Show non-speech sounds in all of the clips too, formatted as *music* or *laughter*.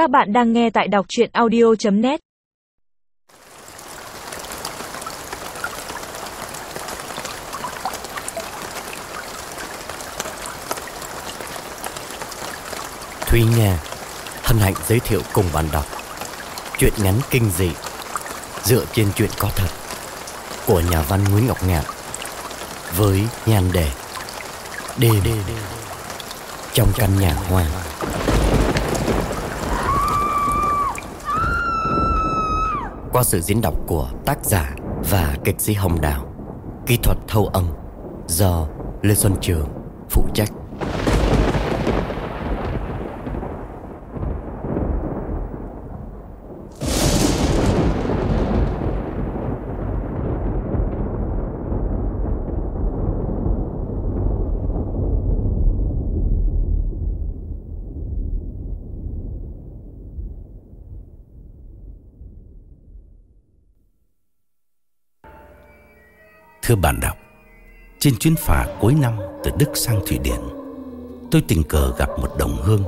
Các bạn đang nghe tại đọc chuyện audio.net Thúy Nga, hân hạnh giới thiệu cùng bạn đọc Chuyện ngắn kinh dị dựa trên chuyện có thật của nhà văn Nguyễn Ngọc Ngạn với nhan đề Đêm trong căn nhà hoang. Qua sự diễn đọc của tác giả và kịch sĩ Hồng Đào, kỹ thuật thâu âm do Lê Xuân Trường phụ trách. Thưa bạn đọc, trên chuyến phà cuối năm từ Đức sang Thụy Điển, tôi tình cờ gặp một đồng hương,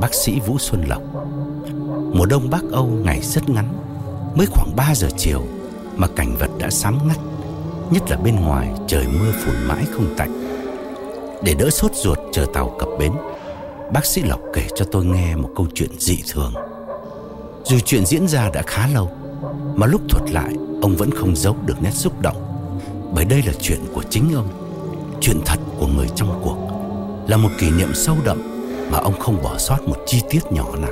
bác sĩ Vũ Xuân Lộc. Mùa đông Bắc Âu ngày rất ngắn, mới khoảng 3 giờ chiều mà cảnh vật đã sám ngắt, nhất là bên ngoài trời mưa phùn mãi không tạnh. Để đỡ sốt ruột chờ tàu cập bến, bác sĩ Lộc kể cho tôi nghe một câu chuyện dị thường. Dù chuyện diễn ra đã khá lâu, mà lúc thuật lại, ông vẫn không giấu được nét xúc động bởi đây là chuyện của chính ông, Chuyện thật của người trong cuộc, Là một kỷ niệm sâu đậm Mà ông không bỏ sót một chi tiết nhỏ nào.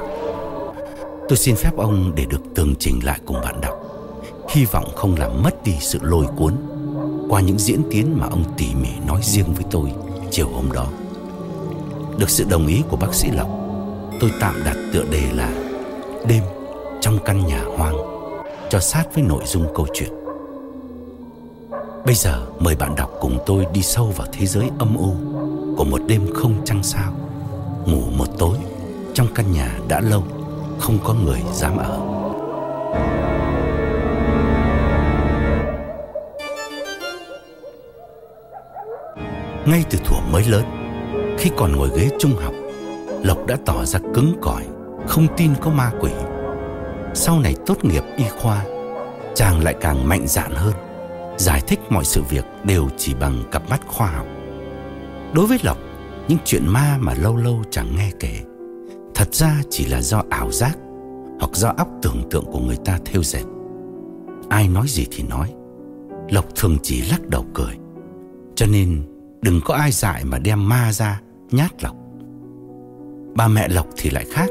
Tôi xin phép ông để được tường trình lại cùng bạn đọc. Hy vọng không làm mất đi sự lôi cuốn Qua những diễn tiến mà ông tỉ mỉ nói riêng với tôi chiều hôm đó. Được sự đồng ý của bác sĩ Lộc, Tôi tạm đặt tựa đề là Đêm trong căn nhà hoang, Cho sát với nội dung câu chuyện. Bây giờ mời bạn đọc cùng tôi đi sâu vào thế giới âm u của một đêm không trăng sao. Ngủ một tối trong căn nhà đã lâu không có người dám ở. Ngay từ thuở mới lớn, khi còn ngồi ghế trung học, Lộc đã tỏ ra cứng cỏi, không tin có ma quỷ. Sau này tốt nghiệp y khoa, chàng lại càng mạnh dạn hơn giải thích mọi sự việc đều chỉ bằng cặp mắt khoa học. Đối với Lộc, những chuyện ma mà lâu lâu chẳng nghe kể, thật ra chỉ là do ảo giác hoặc do óc tưởng tượng của người ta theo dệt. Ai nói gì thì nói, Lộc thường chỉ lắc đầu cười. Cho nên đừng có ai dại mà đem ma ra nhát Lộc. Ba mẹ Lộc thì lại khác.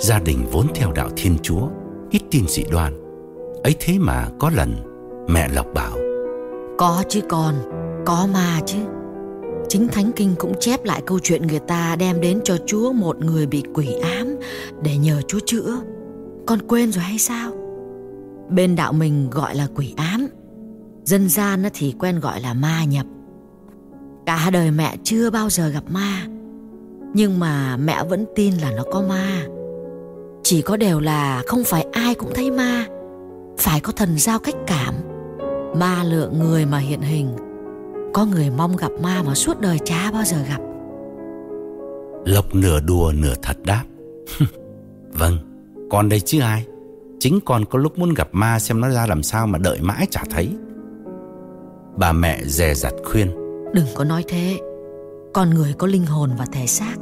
Gia đình vốn theo đạo Thiên Chúa, ít tin dị đoan. Ấy thế mà có lần Mẹ Lộc bảo Có chứ con, có ma chứ Chính Thánh Kinh cũng chép lại câu chuyện người ta đem đến cho Chúa một người bị quỷ ám để nhờ Chúa chữa. Con quên rồi hay sao? Bên đạo mình gọi là quỷ ám, dân gian thì quen gọi là ma nhập. Cả đời mẹ chưa bao giờ gặp ma, nhưng mà mẹ vẫn tin là nó có ma. Chỉ có điều là không phải ai cũng thấy ma, phải có thần giao cách cảm Ma lượng người mà hiện hình. Có người mong gặp ma mà suốt đời chả bao giờ gặp. Lộc nửa đùa nửa thật đáp. *laughs* Vâng, con đây chứ ai? Chính con có lúc muốn gặp ma xem nó ra làm sao mà đợi mãi chả thấy. Bà mẹ dè dặt khuyên. Đừng có nói thế. Con người có linh hồn và thể xác.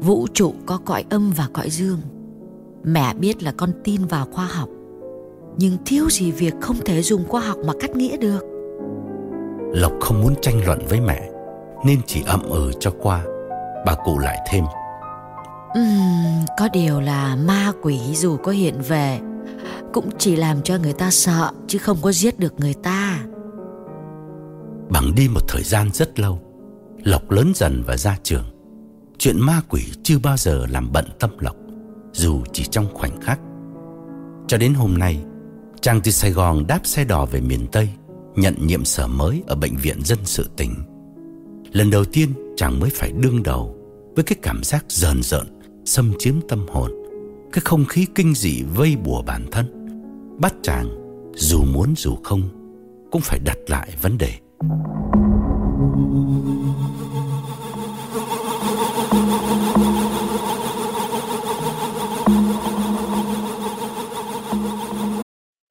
Vũ trụ có cõi âm và cõi dương. Mẹ biết là con tin vào khoa học nhưng thiếu gì việc không thể dùng khoa học mà cắt nghĩa được. Lộc không muốn tranh luận với mẹ Nên chỉ ậm ừ cho qua. Bà cụ lại thêm. Uhm, Có điều là ma quỷ dù có hiện về Cũng chỉ làm cho người ta sợ Chứ không có giết được người ta. Bằng đi một thời gian rất lâu Lộc lớn dần và ra trường. Chuyện ma quỷ chưa bao giờ làm bận tâm Lộc Dù chỉ trong khoảnh khắc. Cho đến hôm nay Chàng từ Sài Gòn đáp xe đò về miền Tây, Nhận nhiệm sở mới ở bệnh viện dân sự tỉnh. Lần đầu tiên, chàng mới phải đương đầu Với cái cảm giác rờn rợn, Xâm chiếm tâm hồn, Cái không khí kinh dị vây bùa bản thân. Bắt chàng, dù muốn dù không, Cũng phải đặt lại vấn đề.